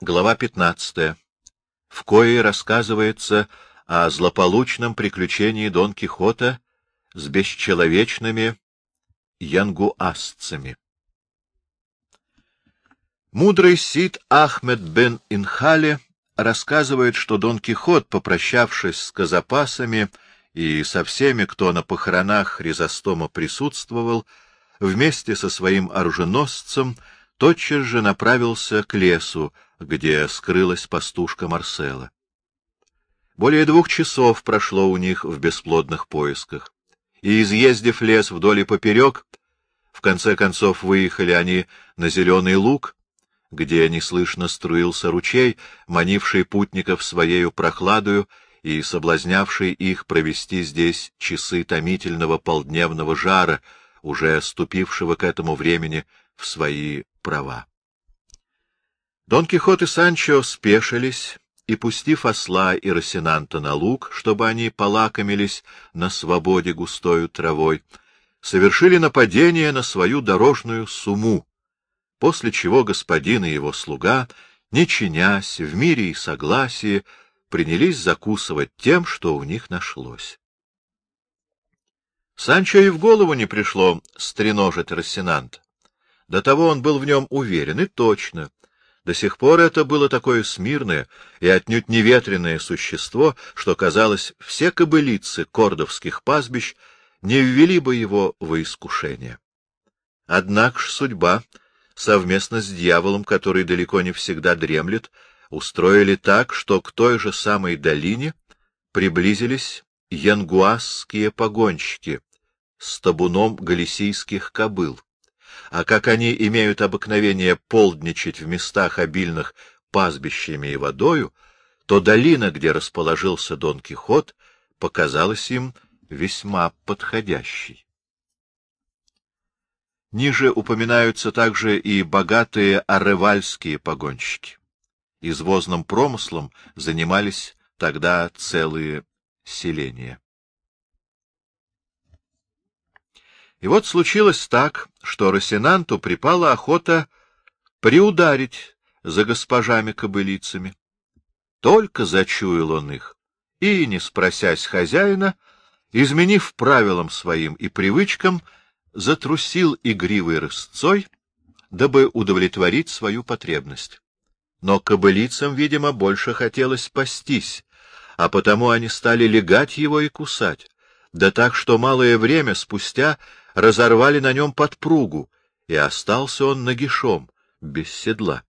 Глава 15, в коей рассказывается о злополучном приключении Дон Кихота с бесчеловечными янгуасцами. Мудрый Сид Ахмед бен Инхале рассказывает, что Дон Кихот, попрощавшись с казапасами и со всеми, кто на похоронах Хризостома присутствовал, вместе со своим оруженосцем тотчас же направился к лесу, где скрылась пастушка Марсела. Более двух часов прошло у них в бесплодных поисках, и, изъездив лес вдоль и поперек, в конце концов выехали они на зеленый луг, где неслышно струился ручей, манивший путников своею прохладою и соблазнявший их провести здесь часы томительного полдневного жара, уже ступившего к этому времени в свои права. Дон Кихот и Санчо спешились, и, пустив осла и Росинанта на луг, чтобы они полакомились на свободе густою травой, совершили нападение на свою дорожную суму, после чего господин и его слуга, не чинясь, в мире и согласии, принялись закусывать тем, что у них нашлось. Санчо и в голову не пришло стреножить Рассенанта. До того он был в нем уверен, и точно. До сих пор это было такое смирное и отнюдь неветренное существо, что, казалось, все кобылицы кордовских пастбищ не ввели бы его во искушение. Однако ж судьба, совместно с дьяволом, который далеко не всегда дремлет, устроили так, что к той же самой долине приблизились янгуасские погонщики с табуном галисийских кобыл а как они имеют обыкновение полдничать в местах, обильных пастбищами и водою, то долина, где расположился Дон Кихот, показалась им весьма подходящей. Ниже упоминаются также и богатые аревальские погонщики. Извозным промыслом занимались тогда целые селения. И вот случилось так, что Росинанту припала охота приударить за госпожами-кобылицами. Только зачуял он их, и, не спросясь хозяина, изменив правилам своим и привычкам, затрусил игривой рысцой, дабы удовлетворить свою потребность. Но кобылицам, видимо, больше хотелось спастись, а потому они стали легать его и кусать, да так, что малое время спустя разорвали на нем подпругу, и остался он нагишом, без седла.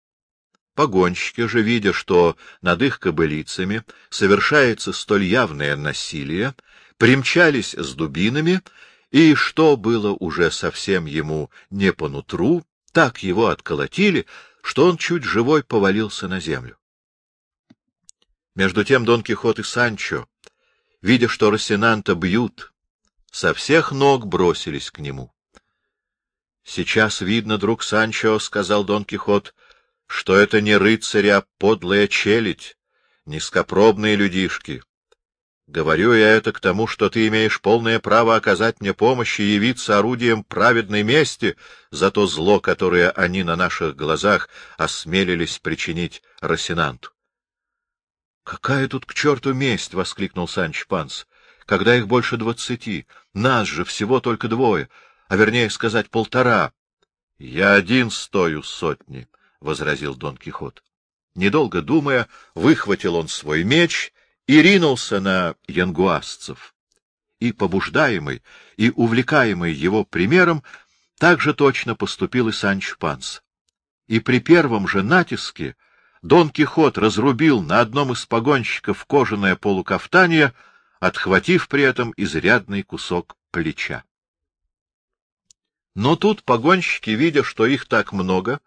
Погонщики же, видя, что над их кобылицами совершается столь явное насилие, примчались с дубинами, и, что было уже совсем ему не по нутру, так его отколотили, что он чуть живой повалился на землю. Между тем Дон Кихот и Санчо, видя, что Росинанта бьют, со всех ног бросились к нему. — Сейчас видно, друг Санчо, — сказал Дон Кихот, — что это не рыцарь, а подлая челядь, низкопробные людишки. Говорю я это к тому, что ты имеешь полное право оказать мне помощь и явиться орудием праведной мести за то зло, которое они на наших глазах осмелились причинить Росинанту. — Какая тут к черту месть! — воскликнул Санч Панс когда их больше двадцати. Нас же всего только двое, а вернее сказать полтора. — Я один стою сотни, — возразил Дон Кихот. Недолго думая, выхватил он свой меч и ринулся на янгуасцев. И, побуждаемый, и увлекаемый его примером, так же точно поступил и Санч Панс. И при первом же натиске Дон Кихот разрубил на одном из погонщиков кожаное полукафтание — отхватив при этом изрядный кусок плеча. Но тут погонщики, видя, что их так много,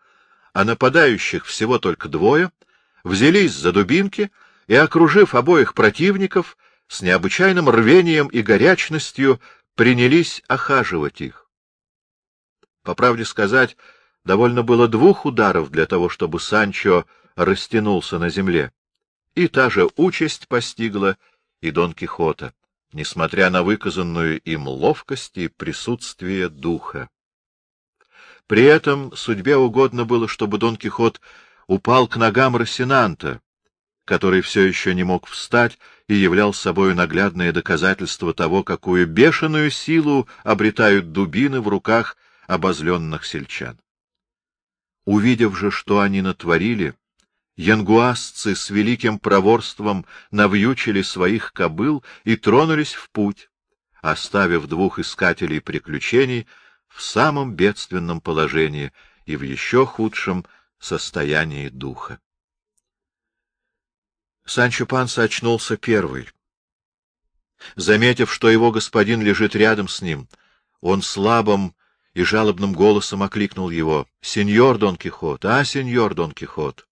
а нападающих всего только двое, взялись за дубинки и, окружив обоих противников, с необычайным рвением и горячностью принялись охаживать их. По правде сказать, довольно было двух ударов для того, чтобы Санчо растянулся на земле, и та же участь постигла и Дон Кихота, несмотря на выказанную им ловкость и присутствие духа. При этом судьбе угодно было, чтобы Дон Кихот упал к ногам Росинанта, который все еще не мог встать и являл собой наглядное доказательство того, какую бешеную силу обретают дубины в руках обозленных сельчан. Увидев же, что они натворили, янгуасцы с великим проворством навьючили своих кобыл и тронулись в путь, оставив двух искателей приключений в самом бедственном положении и в еще худшем состоянии духа. Санчо Панса очнулся первый. Заметив, что его господин лежит рядом с ним, он слабым и жалобным голосом окликнул его. — Сеньор Дон Кихот! А, сеньор Дон Кихот! —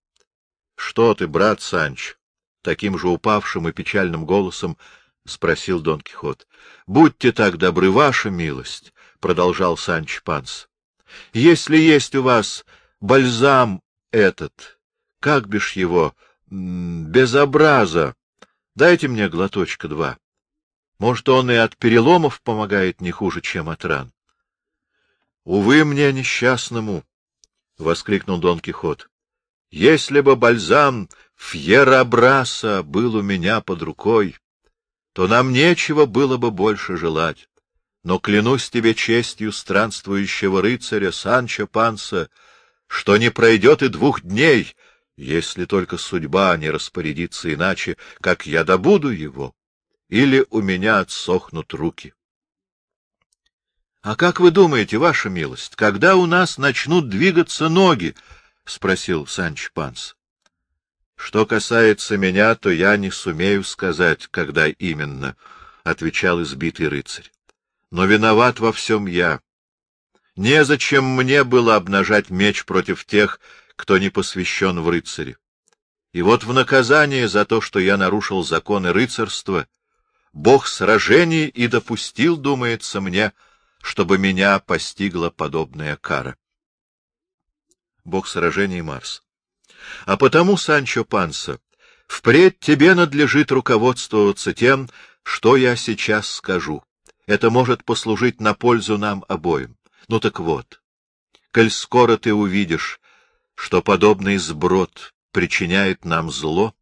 Что ты, брат Санч? — таким же упавшим и печальным голосом спросил Дон Кихот. — Будьте так добры, ваша милость, — продолжал Санч Панс. — Если есть у вас бальзам этот, как бишь его, безобраза, дайте мне глоточка два. Может, он и от переломов помогает не хуже, чем от ран. — Увы мне, несчастному! — воскликнул Дон Кихот. — Если бы бальзам Фьерабраса был у меня под рукой, то нам нечего было бы больше желать. Но клянусь тебе честью странствующего рыцаря Санчо Панса, что не пройдет и двух дней, если только судьба не распорядится иначе, как я добуду его, или у меня отсохнут руки. — А как вы думаете, ваша милость, когда у нас начнут двигаться ноги? — спросил Санч Панс. — Что касается меня, то я не сумею сказать, когда именно, — отвечал избитый рыцарь. — Но виноват во всем я. Незачем мне было обнажать меч против тех, кто не посвящен в рыцари. И вот в наказание за то, что я нарушил законы рыцарства, бог сражений и допустил, думается мне, чтобы меня постигла подобная кара. Бог сражений Марс. А потому, Санчо Панса, впредь тебе надлежит руководствоваться тем, что я сейчас скажу. Это может послужить на пользу нам обоим. Ну так вот, коль скоро ты увидишь, что подобный сброд причиняет нам зло,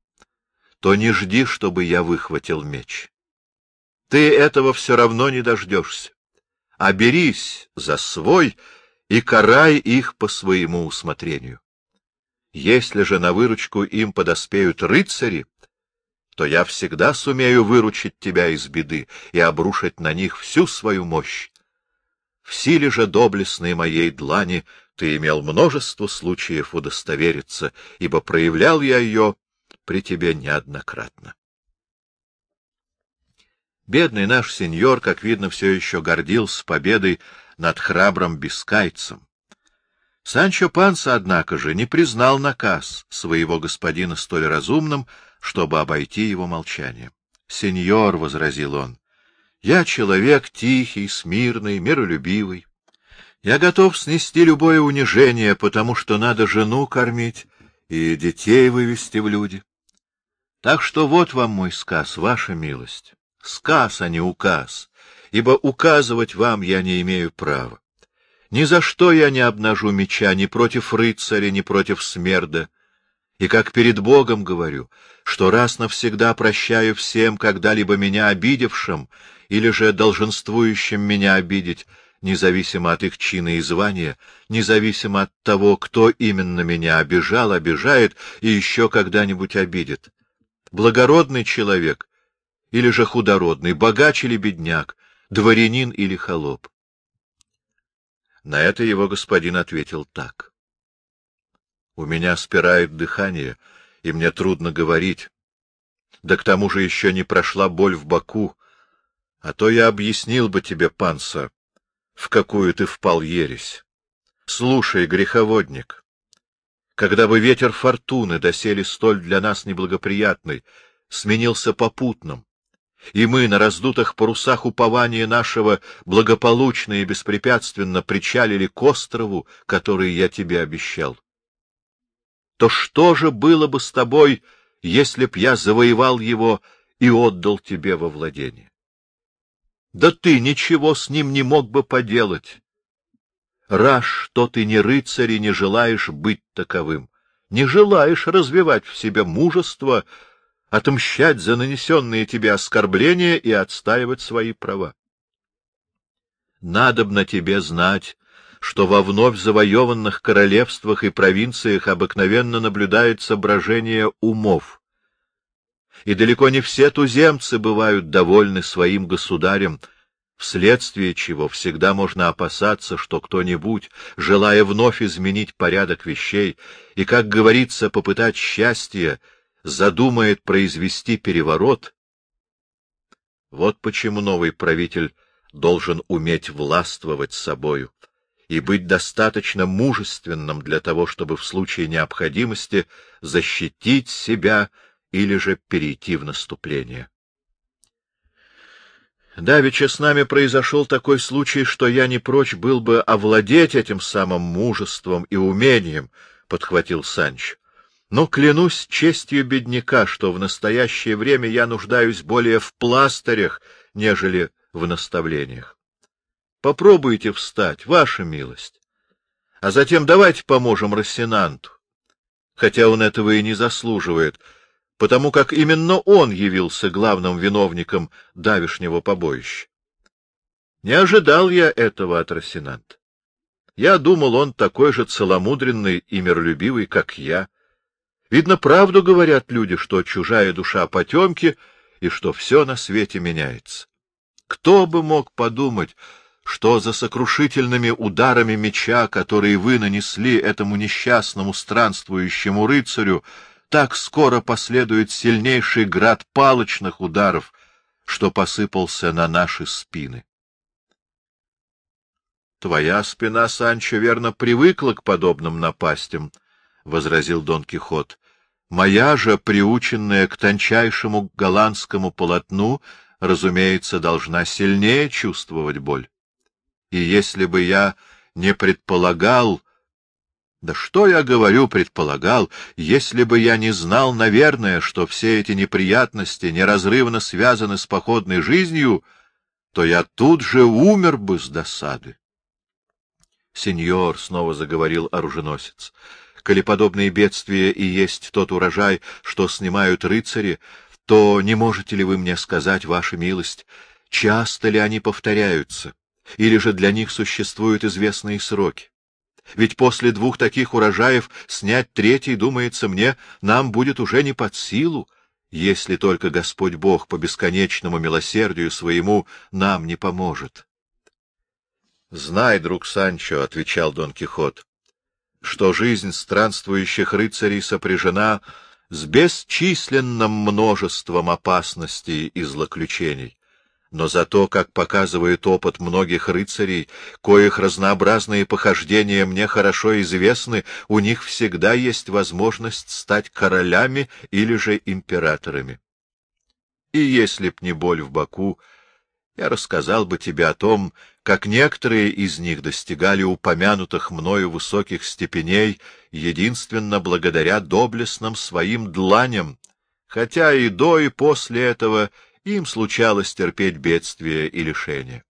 то не жди, чтобы я выхватил меч. Ты этого все равно не дождешься. А берись за свой и карай их по своему усмотрению. Если же на выручку им подоспеют рыцари, то я всегда сумею выручить тебя из беды и обрушить на них всю свою мощь. В силе же доблестной моей длани ты имел множество случаев удостовериться, ибо проявлял я ее при тебе неоднократно. Бедный наш сеньор, как видно, все еще гордился победой над храбрым бескайцем. Санчо Панса, однако же, не признал наказ своего господина столь разумным, чтобы обойти его молчание. — Сеньор, — возразил он, — я человек тихий, смирный, миролюбивый. Я готов снести любое унижение, потому что надо жену кормить и детей вывести в люди. Так что вот вам мой сказ, ваша милость сказ, а не указ, ибо указывать вам я не имею права. Ни за что я не обнажу меча ни против рыцаря, ни против смерда. И как перед Богом говорю, что раз навсегда прощаю всем, когда-либо меня обидевшим, или же долженствующим меня обидеть, независимо от их чина и звания, независимо от того, кто именно меня обижал, обижает и еще когда-нибудь обидит. Благородный человек или же худородный, богач или бедняк, дворянин или холоп. На это его господин ответил так. — У меня спирает дыхание, и мне трудно говорить. Да к тому же еще не прошла боль в боку, а то я объяснил бы тебе, панса, в какую ты впал ересь. Слушай, греховодник, когда бы ветер фортуны, доселе столь для нас неблагоприятный, сменился попутным, и мы на раздутых парусах упования нашего благополучно и беспрепятственно причалили к острову, который я тебе обещал. То что же было бы с тобой, если б я завоевал его и отдал тебе во владение? Да ты ничего с ним не мог бы поделать. Раз что ты не рыцарь и не желаешь быть таковым, не желаешь развивать в себе мужество, отмщать за нанесенные тебе оскорбления и отстаивать свои права. Надобно тебе знать, что во вновь завоеванных королевствах и провинциях обыкновенно наблюдается брожение умов. И далеко не все туземцы бывают довольны своим государем, вследствие чего всегда можно опасаться, что кто-нибудь, желая вновь изменить порядок вещей и, как говорится, попытать счастье, задумает произвести переворот. Вот почему новый правитель должен уметь властвовать собою и быть достаточно мужественным для того, чтобы в случае необходимости защитить себя или же перейти в наступление. Давеча с нами произошел такой случай, что я не прочь был бы овладеть этим самым мужеством и умением, — подхватил Санч. Но клянусь честью бедняка, что в настоящее время я нуждаюсь более в пластырях, нежели в наставлениях. Попробуйте встать, ваша милость. А затем давайте поможем Рассенанту, хотя он этого и не заслуживает, потому как именно он явился главным виновником давешнего побоища. Не ожидал я этого от Рассенанта. Я думал, он такой же целомудренный и миролюбивый, как я. Видно, правду говорят люди, что чужая душа потемки и что все на свете меняется. Кто бы мог подумать, что за сокрушительными ударами меча, которые вы нанесли этому несчастному странствующему рыцарю, так скоро последует сильнейший град палочных ударов, что посыпался на наши спины. — Твоя спина, Санчо, верно, привыкла к подобным напастям, — возразил Дон Кихот. — Моя же, приученная к тончайшему голландскому полотну, разумеется, должна сильнее чувствовать боль. И если бы я не предполагал... Да что я говорю, предполагал, если бы я не знал, наверное, что все эти неприятности неразрывно связаны с походной жизнью, то я тут же умер бы с досады. — Сеньор, — снова заговорил оруженосец, — коли подобные бедствия и есть тот урожай, что снимают рыцари, то не можете ли вы мне сказать, ваша милость, часто ли они повторяются? или же для них существуют известные сроки. Ведь после двух таких урожаев снять третий, думается мне, нам будет уже не под силу, если только Господь Бог по бесконечному милосердию своему нам не поможет. — Знай, друг Санчо, — отвечал Дон Кихот, — что жизнь странствующих рыцарей сопряжена с бесчисленным множеством опасностей и злоключений. Но зато, как показывает опыт многих рыцарей, коих разнообразные похождения мне хорошо известны, у них всегда есть возможность стать королями или же императорами. И если б не боль в боку, я рассказал бы тебе о том, как некоторые из них достигали упомянутых мною высоких степеней единственно благодаря доблестным своим дланям, хотя и до и после этого — им случалось терпеть бедствия и лишения.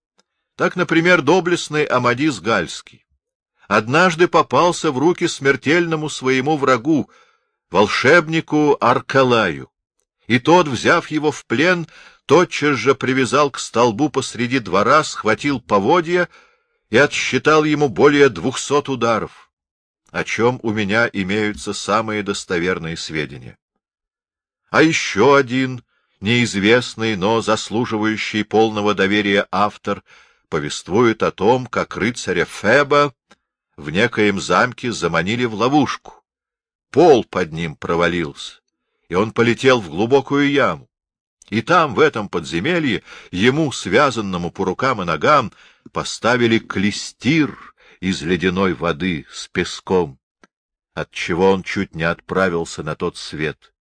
Так, например, доблестный Амадис Гальский однажды попался в руки смертельному своему врагу, волшебнику Аркалаю, и тот, взяв его в плен, тотчас же привязал к столбу посреди двора, схватил поводья и отсчитал ему более двухсот ударов, о чем у меня имеются самые достоверные сведения. А еще один неизвестный, но заслуживающий полного доверия автор повествует о том, как рыцаря Феба в некоем замке заманили в ловушку. Пол под ним провалился, и он полетел в глубокую яму. И там, в этом подземелье, ему, связанному по рукам и ногам, поставили клестир из ледяной воды с песком, отчего он чуть не отправился на тот свет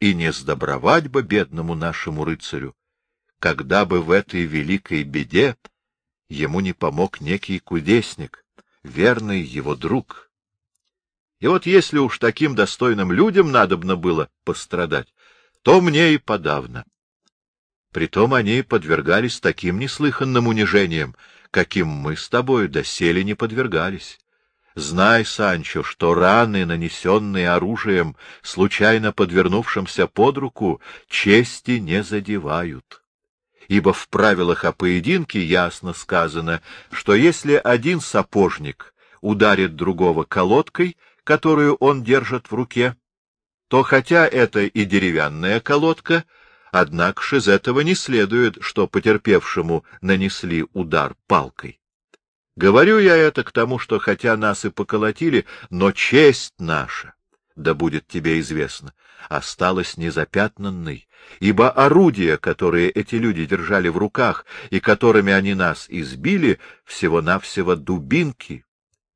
и не сдобровать бы бедному нашему рыцарю, когда бы в этой великой беде ему не помог некий кудесник, верный его друг. И вот если уж таким достойным людям надобно было пострадать, то мне и подавно. Притом они подвергались таким неслыханным унижениям, каким мы с тобой доселе не подвергались. Знай, Санчо, что раны, нанесенные оружием, случайно подвернувшимся под руку, чести не задевают. Ибо в правилах о поединке ясно сказано, что если один сапожник ударит другого колодкой, которую он держит в руке, то хотя это и деревянная колодка, однако ж из этого не следует, что потерпевшему нанесли удар палкой. Говорю я это к тому, что хотя нас и поколотили, но честь наша, да будет тебе известно, осталась незапятнанной, ибо орудия, которые эти люди держали в руках и которыми они нас избили, всего-навсего дубинки,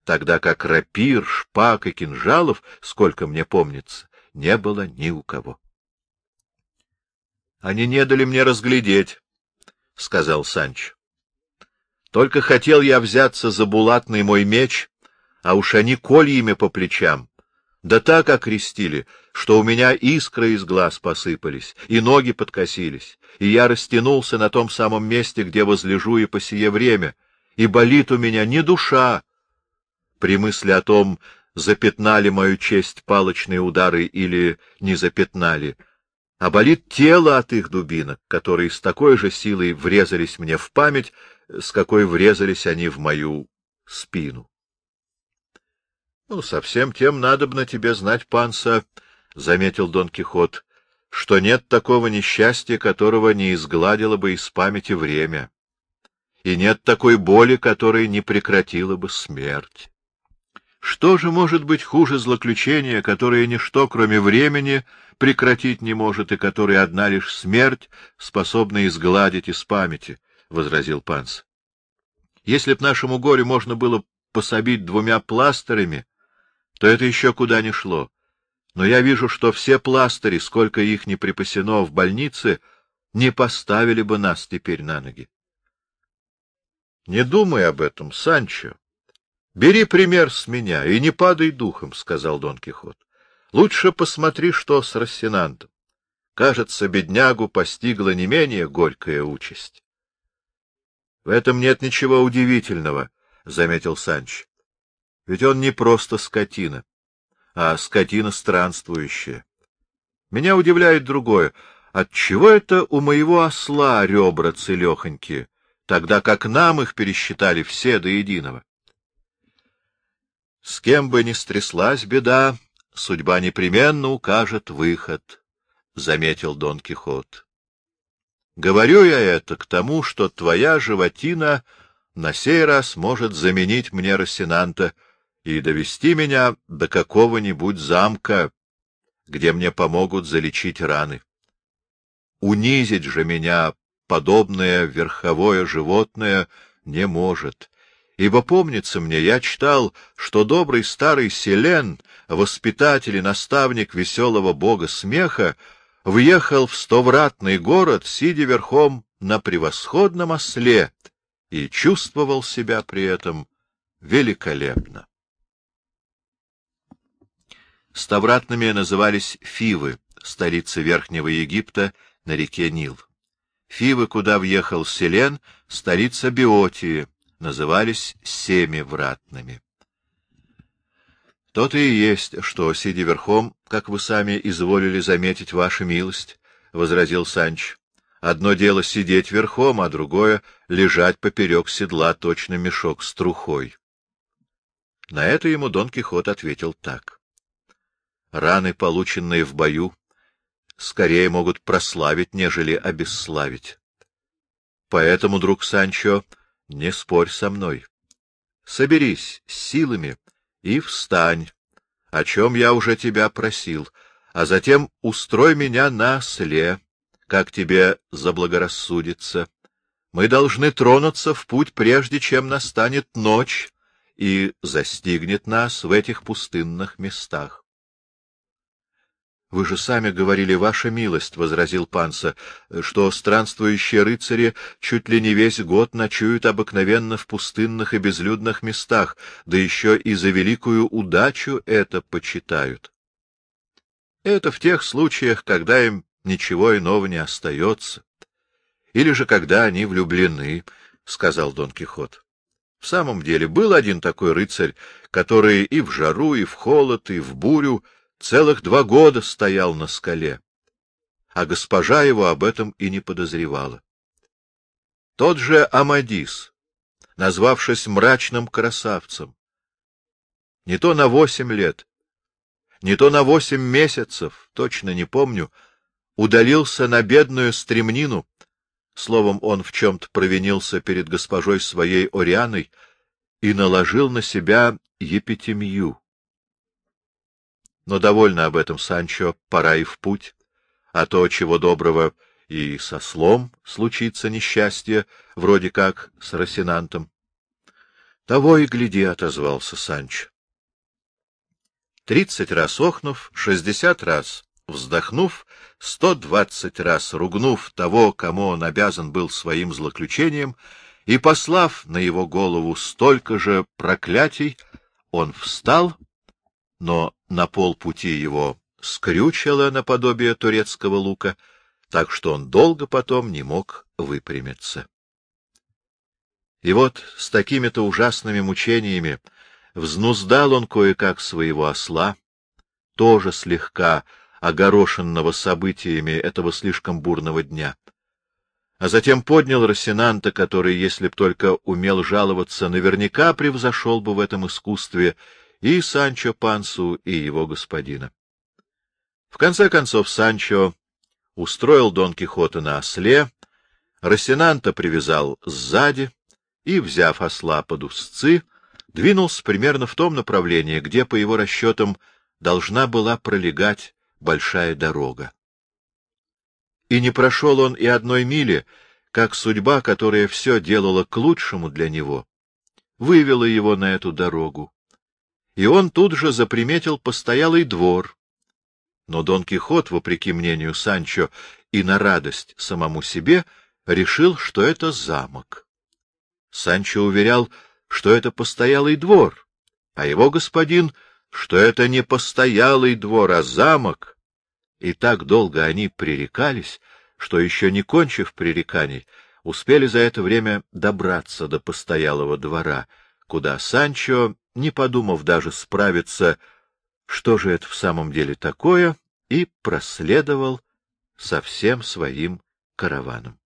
тогда как рапир, шпаг и кинжалов, сколько мне помнится, не было ни у кого. — Они не дали мне разглядеть, — сказал Санч. Только хотел я взяться за булатный мой меч, а уж они кольями по плечам. Да так окрестили, что у меня искры из глаз посыпались, и ноги подкосились, и я растянулся на том самом месте, где возлежу и по сие время, и болит у меня не душа. При мысли о том, запятнали мою честь палочные удары или не запятнали, а болит тело от их дубинок, которые с такой же силой врезались мне в память, с какой врезались они в мою спину. — Ну, совсем тем надобно тебе знать, панса, — заметил Дон Кихот, — что нет такого несчастья, которого не изгладило бы из памяти время, и нет такой боли, которой не прекратила бы смерть. Что же может быть хуже злоключения, которое ничто, кроме времени, прекратить не может, и которое одна лишь смерть способна изгладить из памяти? — возразил Панс. — Если б нашему горю можно было пособить двумя пластырями, то это еще куда ни шло. Но я вижу, что все пластыри, сколько их не припасено в больнице, не поставили бы нас теперь на ноги. — Не думай об этом, Санчо. Бери пример с меня и не падай духом, — сказал Дон Кихот. — Лучше посмотри, что с Рассенантом. Кажется, беднягу постигла не менее горькая участь. — В этом нет ничего удивительного, — заметил Санч. — Ведь он не просто скотина, а скотина странствующая. Меня удивляет другое. Отчего это у моего осла ребра целехонькие, тогда как нам их пересчитали все до единого? С кем бы ни стряслась беда, судьба непременно укажет выход, — заметил Дон Кихот. Говорю я это к тому, что твоя животина на сей раз может заменить мне Рассенанта и довести меня до какого-нибудь замка, где мне помогут залечить раны. Унизить же меня подобное верховое животное не может, ибо, помнится мне, я читал, что добрый старый Селен, воспитатель и наставник веселого бога смеха, въехал в стовратный город, сидя верхом на превосходном осле, и чувствовал себя при этом великолепно. Ставратными назывались Фивы, столицы Верхнего Египта на реке Нил. Фивы, куда въехал Селен, столица Биотии, назывались Семивратными. То-то и есть, что, сидя верхом, как вы сами изволили заметить, ваша милость, — возразил Санч. Одно дело сидеть верхом, а другое — лежать поперек седла точно мешок с трухой. На это ему Дон Кихот ответил так. Раны, полученные в бою, скорее могут прославить, нежели обесславить. Поэтому, друг Санчо, не спорь со мной. Соберись с силами и встань, о чем я уже тебя просил, а затем устрой меня на осле, как тебе заблагорассудится. Мы должны тронуться в путь, прежде чем настанет ночь и застигнет нас в этих пустынных местах. Вы же сами говорили, ваша милость, — возразил Панса, — что странствующие рыцари чуть ли не весь год ночуют обыкновенно в пустынных и безлюдных местах, да еще и за великую удачу это почитают. Это в тех случаях, когда им ничего иного не остается. Или же когда они влюблены, — сказал Дон Кихот. В самом деле, был один такой рыцарь, который и в жару, и в холод, и в бурю целых два года стоял на скале, а госпожа его об этом и не подозревала. Тот же Амадис, назвавшись мрачным красавцем, не то на восемь лет, не то на восемь месяцев, точно не помню, удалился на бедную стремнину, словом, он в чем-то провинился перед госпожой своей Орианой и наложил на себя епитемию. Но довольно об этом, Санчо, пора и в путь, а то, чего доброго, и со слом случится несчастье, вроде как с Росинантом. — Того и гляди, — отозвался Санчо. Тридцать раз охнув, шестьдесят раз вздохнув, сто двадцать раз ругнув того, кому он обязан был своим злоключением, и послав на его голову столько же проклятий, он встал, но на полпути его скрючило наподобие турецкого лука, так что он долго потом не мог выпрямиться. И вот с такими-то ужасными мучениями взнуздал он кое-как своего осла, тоже слегка огорошенного событиями этого слишком бурного дня. А затем поднял Росинанта, который, если б только умел жаловаться, наверняка превзошел бы в этом искусстве и Санчо Пансу, и его господина. В конце концов Санчо устроил Дон Кихота на осле, Росинанта привязал сзади и, взяв осла под узцы, двинулся примерно в том направлении, где, по его расчетам, должна была пролегать большая дорога. И не прошел он и одной мили, как судьба, которая все делала к лучшему для него, вывела его на эту дорогу. И он тут же заприметил постоялый двор. Но Дон Кихот, вопреки мнению Санчо и на радость самому себе, решил, что это замок. Санчо уверял, что это постоялый двор, а его господин, что это не постоялый двор, а замок, и так долго они пререкались, что, еще не кончив пререканий, успели за это время добраться до постоялого двора, куда Санчо, не подумав даже справиться, что же это в самом деле такое, и проследовал со всем своим караваном.